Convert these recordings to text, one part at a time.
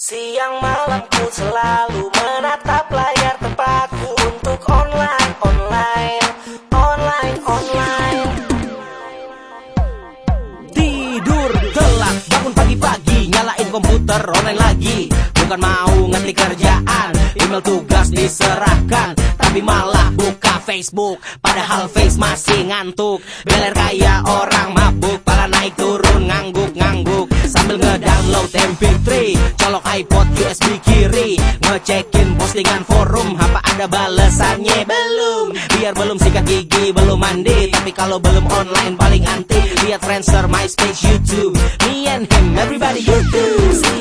Siang malam ku selalu menatap layar tempatku untuk online, online, online, online. Tidur telat, bangun pagi-pagi, nyalain komputer online lagi. Bukan mau ngetik kerjaan, email tugas diserahkan, tapi malah buka Facebook. Padahal face masih ngantuk, beler kayak orang mabuk, pala naik turun ngangguk-ngangguk sambil ngedownload MP3, colok iPod USB kiri, ngecekin postingan forum, apa ada balesannya belum? Biar belum sikat gigi, belum mandi, tapi kalau belum online paling anti. Lihat Friendster, MySpace, YouTube, me and him, everybody YouTube.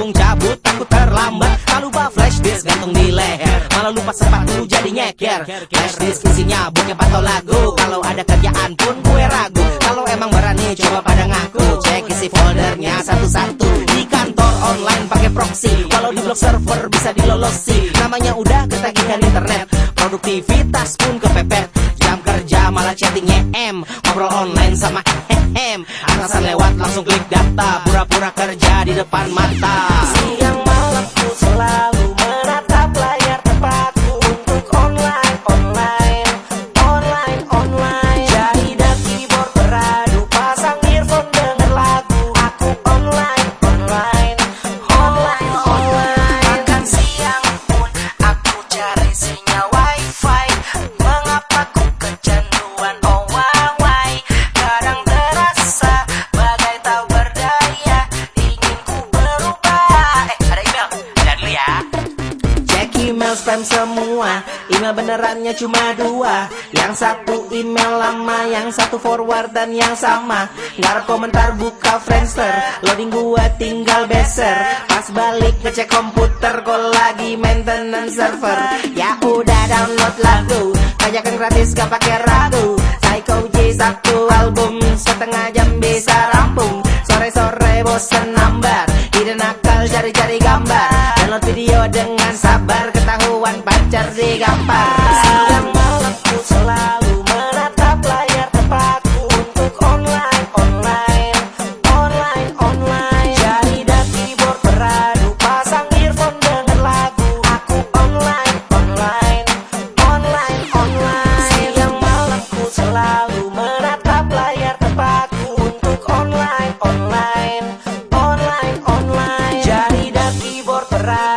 Langsung cabut, takut terlambat. Tak lupa flash disk gantung di leher, malah lupa sepatu jadi nyeker. Flash disk isinya bokep atau lagu, kalau ada kerjaan pun gue ragu. Kalau emang berani coba pada ngaku, cek isi foldernya satu-satu. Di kantor online pakai proxy, walau di blog server bisa dilolosi. Namanya udah ketagihan internet, produktivitas pun kepepet. Jam kerja malah chattingnya M Ngobrol online hehem Atasan lewat langsung klik data Pura-pura kerja di depan mata. Siang malam email spam semua. Email benerannya cuma dua. Yang satu email lama Yang satu forward dan yang sama. Ngarep komentar buka Friendster. Loading gua tinggal beser. Pas balik ngecek komputer Kok lagi maintenance server. Ya udah download lagu. Bajakan gratis gak pakai ragu. Psycho J satu album. Setengah jam bisa rampung. Sore-sore bosen nambar Ide nakal cari-cari gambar. Download video dengan sabar Ketahuan pacar digampar online, online,